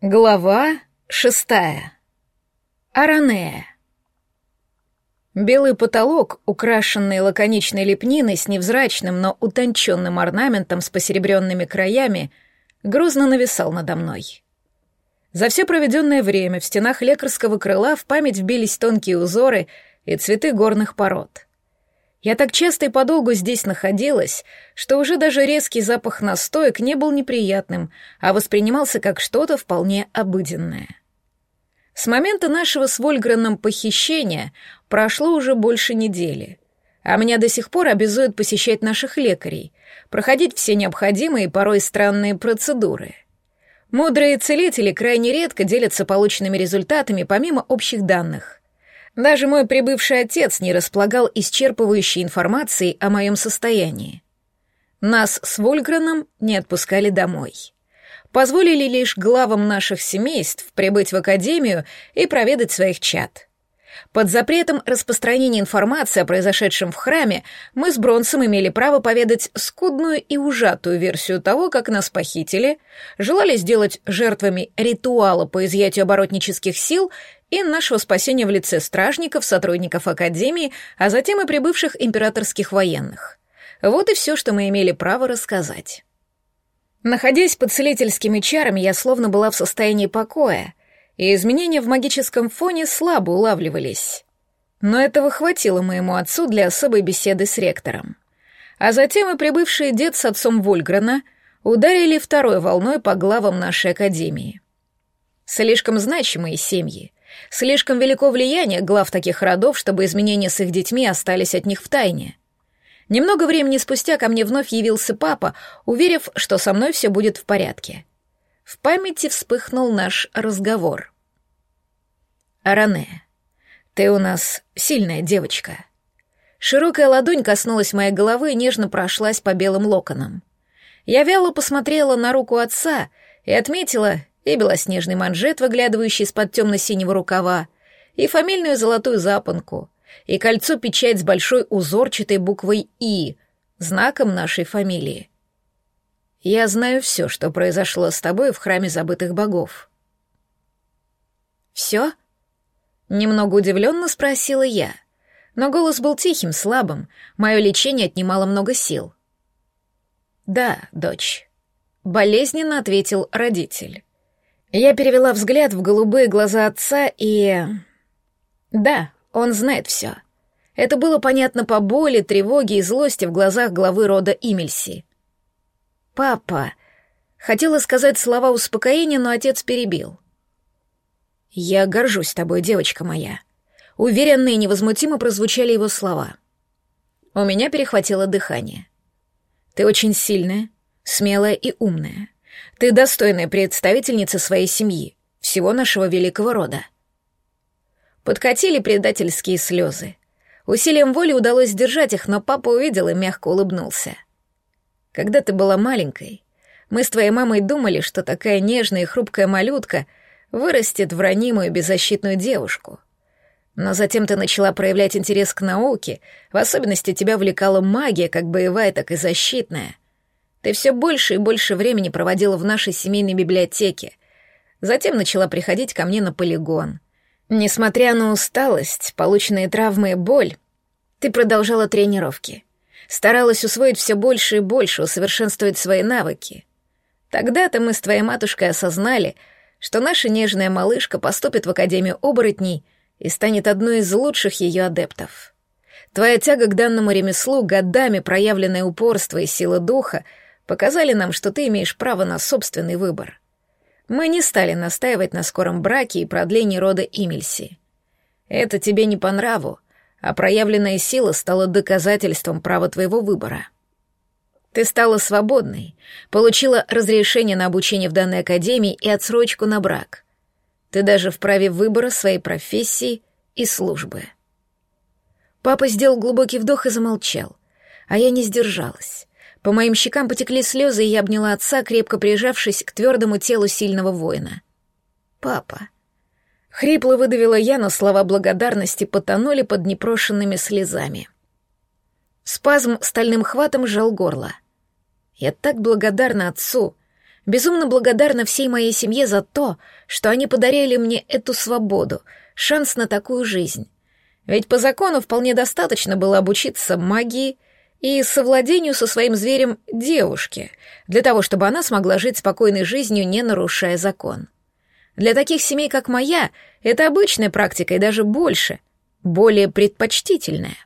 Глава шестая. Аранея. Белый потолок, украшенный лаконичной лепниной с невзрачным, но утонченным орнаментом с посеребренными краями, грузно нависал надо мной. За все проведенное время в стенах лекарского крыла в память вбились тонкие узоры и цветы горных пород — я так часто и подолгу здесь находилась, что уже даже резкий запах настоек не был неприятным, а воспринимался как что-то вполне обыденное. С момента нашего с Вольграном похищения прошло уже больше недели, а меня до сих пор обязуют посещать наших лекарей, проходить все необходимые и порой странные процедуры. Мудрые целители крайне редко делятся полученными результатами помимо общих данных. Даже мой прибывший отец не располагал исчерпывающей информацией о моем состоянии. Нас с Вольграном не отпускали домой. Позволили лишь главам наших семейств прибыть в академию и проведать своих чад. Под запретом распространения информации о произошедшем в храме мы с Бронсом имели право поведать скудную и ужатую версию того, как нас похитили, желали сделать жертвами ритуала по изъятию оборотнических сил и нашего спасения в лице стражников, сотрудников Академии, а затем и прибывших императорских военных. Вот и все, что мы имели право рассказать. Находясь под целительскими чарами, я словно была в состоянии покоя, и изменения в магическом фоне слабо улавливались. Но этого хватило моему отцу для особой беседы с ректором. А затем и прибывший дед с отцом Вольграна ударили второй волной по главам нашей академии. Слишком значимые семьи, Слишком велико влияние глав таких родов, чтобы изменения с их детьми остались от них в тайне. Немного времени спустя ко мне вновь явился папа, уверив, что со мной все будет в порядке. В памяти вспыхнул наш разговор. «Аране, ты у нас сильная девочка». Широкая ладонь коснулась моей головы и нежно прошлась по белым локонам. Я вяло посмотрела на руку отца и отметила и белоснежный манжет, выглядывающий из-под темно-синего рукава, и фамильную золотую запонку, и кольцо-печать с большой узорчатой буквой «И», знаком нашей фамилии. Я знаю все, что произошло с тобой в храме забытых богов. Все? Немного удивленно спросила я, но голос был тихим, слабым, мое лечение отнимало много сил. Да, дочь. Болезненно ответил родитель. Я перевела взгляд в голубые глаза отца и... Да, он знает все. Это было понятно по боли, тревоге и злости в глазах главы рода Имельси. «Папа...» Хотела сказать слова успокоения, но отец перебил. «Я горжусь тобой, девочка моя». Уверенно и невозмутимо прозвучали его слова. У меня перехватило дыхание. «Ты очень сильная, смелая и умная. Ты достойная представительница своей семьи, всего нашего великого рода. Подкатили предательские слезы. Усилием воли удалось сдержать их, но папа увидел и мягко улыбнулся. Когда ты была маленькой, мы с твоей мамой думали, что такая нежная и хрупкая малютка вырастет в ранимую беззащитную девушку. Но затем ты начала проявлять интерес к науке, в особенности тебя увлекала магия, как боевая, так и защитная — ты все больше и больше времени проводила в нашей семейной библиотеке. Затем начала приходить ко мне на полигон. Несмотря на усталость, полученные травмы и боль, ты продолжала тренировки. Старалась усвоить все больше и больше, усовершенствовать свои навыки. Тогда-то мы с твоей матушкой осознали, что наша нежная малышка поступит в Академию оборотней и станет одной из лучших ее адептов. Твоя тяга к данному ремеслу, годами проявленное упорство и сила духа — показали нам, что ты имеешь право на собственный выбор. Мы не стали настаивать на скором браке и продлении рода Имельси. Это тебе не по нраву, а проявленная сила стала доказательством права твоего выбора. Ты стала свободной, получила разрешение на обучение в данной академии и отсрочку на брак. Ты даже вправе выбора своей профессии и службы. Папа сделал глубокий вдох и замолчал, а я не сдержалась. По моим щекам потекли слезы, и я обняла отца, крепко прижавшись к твердому телу сильного воина. «Папа». Хрипло выдавила я, но слова благодарности потонули под непрошенными слезами. Спазм стальным хватом сжал горло. Я так благодарна отцу. Безумно благодарна всей моей семье за то, что они подарили мне эту свободу, шанс на такую жизнь. Ведь по закону вполне достаточно было обучиться магии и совладению со своим зверем девушке, для того, чтобы она смогла жить спокойной жизнью, не нарушая закон. Для таких семей, как моя, это обычная практика и даже больше, более предпочтительная.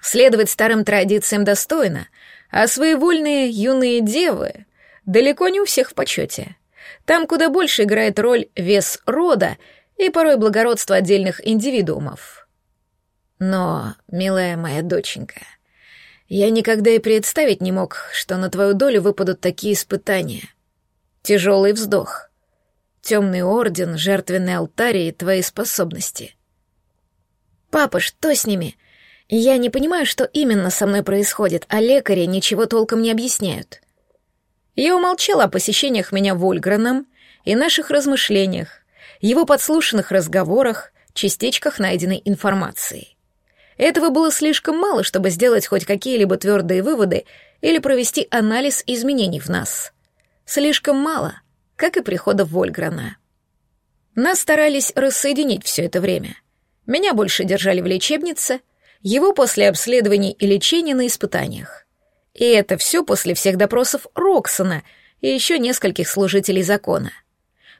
Следовать старым традициям достойно, а своевольные юные девы далеко не у всех в почете. Там куда больше играет роль вес рода и порой благородство отдельных индивидуумов. Но, милая моя доченька, я никогда и представить не мог, что на твою долю выпадут такие испытания. Тяжелый вздох. Темный орден, жертвенный алтарь и твои способности. Папа, что с ними? Я не понимаю, что именно со мной происходит, а лекари ничего толком не объясняют. Я умолчала о посещениях меня Вольграном и наших размышлениях, его подслушанных разговорах, частичках найденной информации. Этого было слишком мало, чтобы сделать хоть какие-либо твердые выводы или провести анализ изменений в нас. Слишком мало, как и прихода Вольграна. Нас старались рассоединить все это время. Меня больше держали в лечебнице, его после обследований и лечения на испытаниях. И это все после всех допросов Роксона и еще нескольких служителей закона.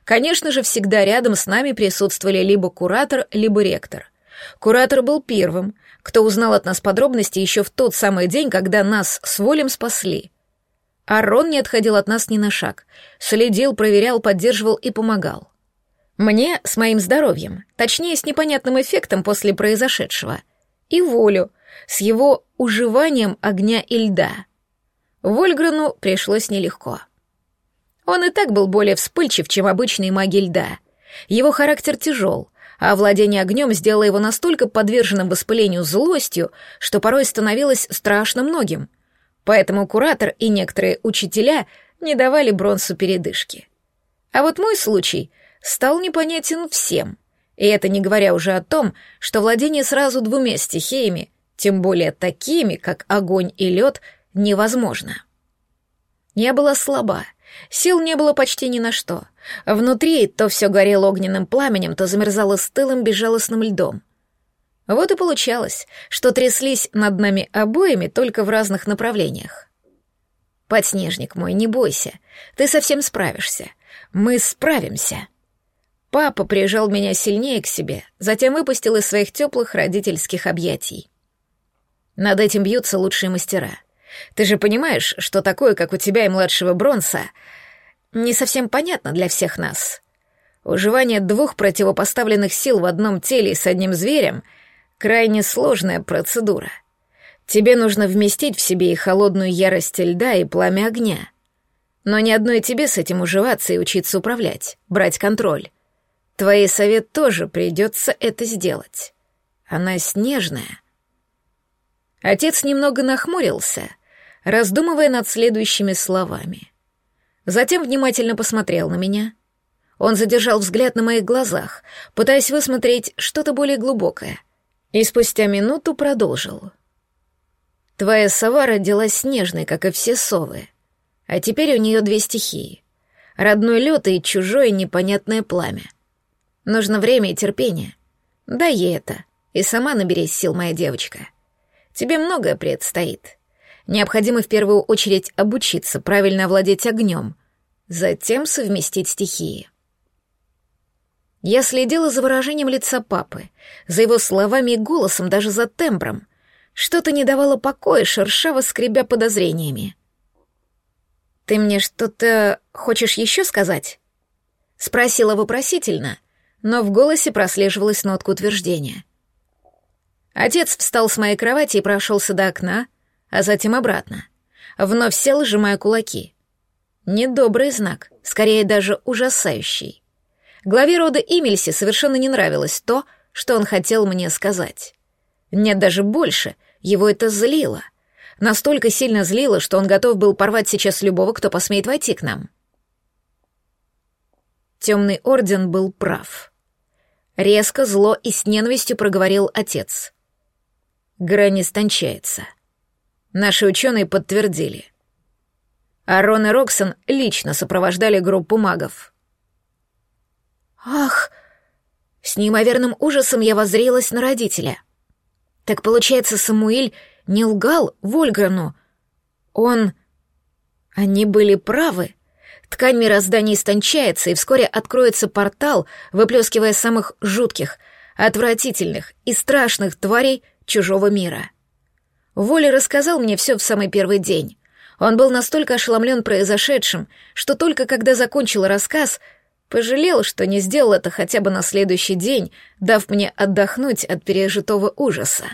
Конечно же, всегда рядом с нами присутствовали либо куратор, либо ректор. Куратор был первым, кто узнал от нас подробности еще в тот самый день, когда нас с Волем спасли. Арон не отходил от нас ни на шаг, следил, проверял, поддерживал и помогал. Мне с моим здоровьем, точнее, с непонятным эффектом после произошедшего, и Волю, с его уживанием огня и льда. Вольграну пришлось нелегко. Он и так был более вспыльчив, чем обычные маги льда. Его характер тяжел, а владение огнем сделало его настолько подверженным воспалению злостью, что порой становилось страшно многим. Поэтому куратор и некоторые учителя не давали Бронсу передышки. А вот мой случай стал непонятен всем, и это не говоря уже о том, что владение сразу двумя стихиями, тем более такими, как огонь и лед, невозможно. Я была слаба, Сил не было почти ни на что. Внутри то все горело огненным пламенем, то замерзало стылым безжалостным льдом. Вот и получалось, что тряслись над нами обоими только в разных направлениях. «Подснежник мой, не бойся, ты совсем справишься. Мы справимся». Папа прижал меня сильнее к себе, затем выпустил из своих теплых родительских объятий. Над этим бьются лучшие мастера — ты же понимаешь, что такое, как у тебя и младшего Бронса, не совсем понятно для всех нас. Уживание двух противопоставленных сил в одном теле с одним зверем — крайне сложная процедура. Тебе нужно вместить в себе и холодную ярость льда, и пламя огня. Но ни одной тебе с этим уживаться и учиться управлять, брать контроль. Твоей совет тоже придется это сделать. Она снежная. Отец немного нахмурился — раздумывая над следующими словами. Затем внимательно посмотрел на меня. Он задержал взгляд на моих глазах, пытаясь высмотреть что-то более глубокое, и спустя минуту продолжил. «Твоя сова родилась снежной, как и все совы, а теперь у нее две стихии — родной лед и чужое непонятное пламя. Нужно время и терпение. Дай ей это, и сама наберись сил, моя девочка. Тебе многое предстоит». Необходимо в первую очередь обучиться правильно овладеть огнем, затем совместить стихии. Я следила за выражением лица папы, за его словами и голосом, даже за тембром. Что-то не давало покоя, шершаво скребя подозрениями. «Ты мне что-то хочешь еще сказать?» Спросила вопросительно, но в голосе прослеживалась нотка утверждения. Отец встал с моей кровати и прошелся до окна, а затем обратно. Вновь сел, сжимая кулаки. Недобрый знак, скорее даже ужасающий. Главе рода Имельси совершенно не нравилось то, что он хотел мне сказать. Нет, даже больше, его это злило. Настолько сильно злило, что он готов был порвать сейчас любого, кто посмеет войти к нам. Темный орден был прав. Резко, зло и с ненавистью проговорил отец. Грань истончается. Наши ученые подтвердили. Арон и Роксон лично сопровождали группу магов. «Ах!» С неимоверным ужасом я воззрелась на родителя. Так получается, Самуиль не лгал Вольгану. Он... Они были правы. Ткань мироздания истончается, и вскоре откроется портал, выплескивая самых жутких, отвратительных и страшных тварей чужого мира. Воля рассказал мне все в самый первый день. Он был настолько ошеломлен произошедшим, что только когда закончил рассказ, пожалел, что не сделал это хотя бы на следующий день, дав мне отдохнуть от пережитого ужаса.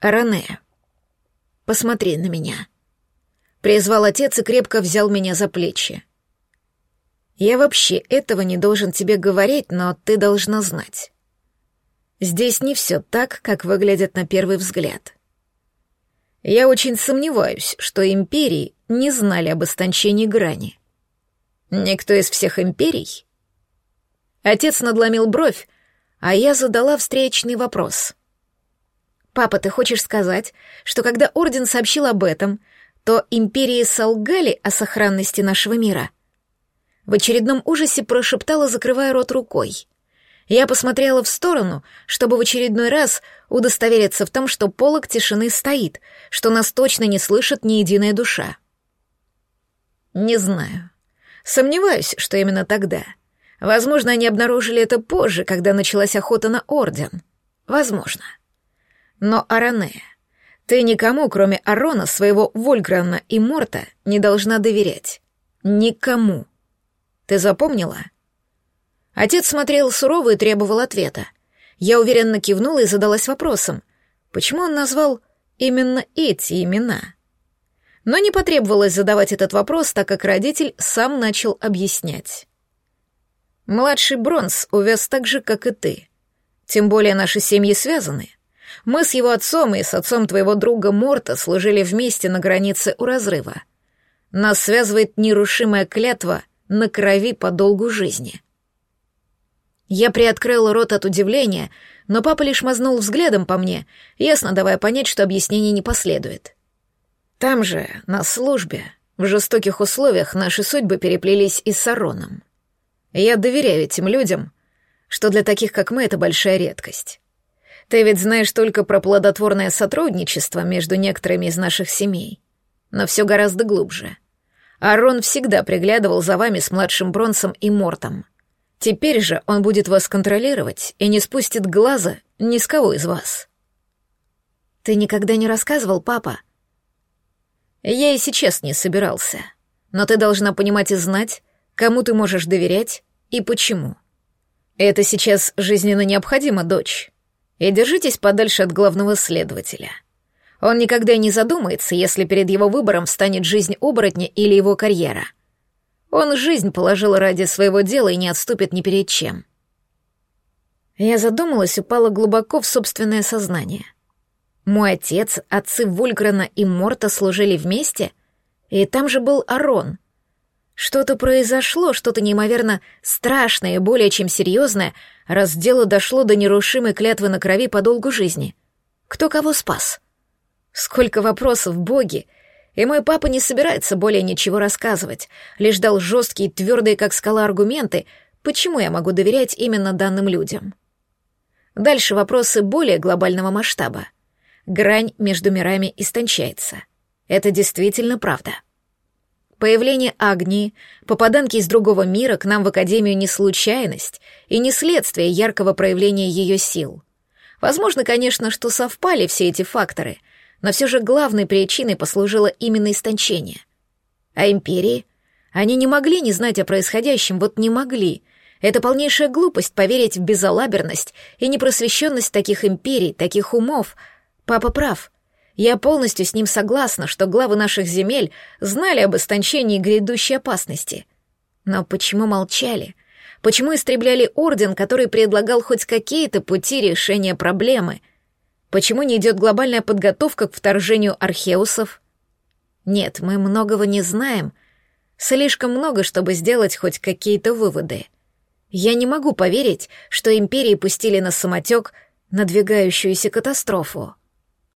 «Ране, посмотри на меня», — призвал отец и крепко взял меня за плечи. «Я вообще этого не должен тебе говорить, но ты должна знать. Здесь не все так, как выглядит на первый взгляд. Я очень сомневаюсь, что империи не знали об истончении грани. Никто из всех империй? Отец надломил бровь, а я задала встречный вопрос. «Папа, ты хочешь сказать, что когда Орден сообщил об этом, то империи солгали о сохранности нашего мира?» В очередном ужасе прошептала, закрывая рот рукой. Я посмотрела в сторону, чтобы в очередной раз удостовериться в том, что полог тишины стоит, что нас точно не слышит ни единая душа. Не знаю. Сомневаюсь, что именно тогда. Возможно, они обнаружили это позже, когда началась охота на Орден. Возможно. Но, Аранея, ты никому, кроме Арона, своего Вольграна и Морта, не должна доверять. Никому. Ты запомнила? — Отец смотрел сурово и требовал ответа. Я уверенно кивнула и задалась вопросом, почему он назвал именно эти имена. Но не потребовалось задавать этот вопрос, так как родитель сам начал объяснять. «Младший Бронз увез так же, как и ты. Тем более наши семьи связаны. Мы с его отцом и с отцом твоего друга Морта служили вместе на границе у разрыва. Нас связывает нерушимая клятва на крови по долгу жизни». Я приоткрыла рот от удивления, но папа лишь мазнул взглядом по мне, ясно давая понять, что объяснений не последует. Там же, на службе, в жестоких условиях наши судьбы переплелись и с Ароном. Я доверяю этим людям, что для таких, как мы, это большая редкость. Ты ведь знаешь только про плодотворное сотрудничество между некоторыми из наших семей, но все гораздо глубже. Арон всегда приглядывал за вами с младшим Бронсом и Мортом — Теперь же он будет вас контролировать и не спустит глаза ни с кого из вас. Ты никогда не рассказывал, папа? Я и сейчас не собирался. Но ты должна понимать и знать, кому ты можешь доверять и почему. Это сейчас жизненно необходимо, дочь. И держитесь подальше от главного следователя. Он никогда не задумается, если перед его выбором встанет жизнь оборотня или его карьера — он жизнь положил ради своего дела и не отступит ни перед чем. Я задумалась, упала глубоко в собственное сознание. Мой отец, отцы Вульграна и Морта служили вместе, и там же был Арон. Что-то произошло, что-то неимоверно страшное и более чем серьезное, раз дело дошло до нерушимой клятвы на крови по долгу жизни. Кто кого спас? Сколько вопросов, боги, и мой папа не собирается более ничего рассказывать, лишь дал жесткие, твердые, как скала, аргументы, почему я могу доверять именно данным людям. Дальше вопросы более глобального масштаба. Грань между мирами истончается. Это действительно правда. Появление Агнии, попаданки из другого мира к нам в Академию не случайность и не следствие яркого проявления ее сил. Возможно, конечно, что совпали все эти факторы, но все же главной причиной послужило именно истончение. А империи? Они не могли не знать о происходящем, вот не могли. Это полнейшая глупость поверить в безалаберность и непросвещенность таких империй, таких умов. Папа прав. Я полностью с ним согласна, что главы наших земель знали об истончении грядущей опасности. Но почему молчали? Почему истребляли орден, который предлагал хоть какие-то пути решения проблемы — Почему не идет глобальная подготовка к вторжению археусов? Нет, мы многого не знаем. Слишком много, чтобы сделать хоть какие-то выводы. Я не могу поверить, что империи пустили на самотек надвигающуюся катастрофу.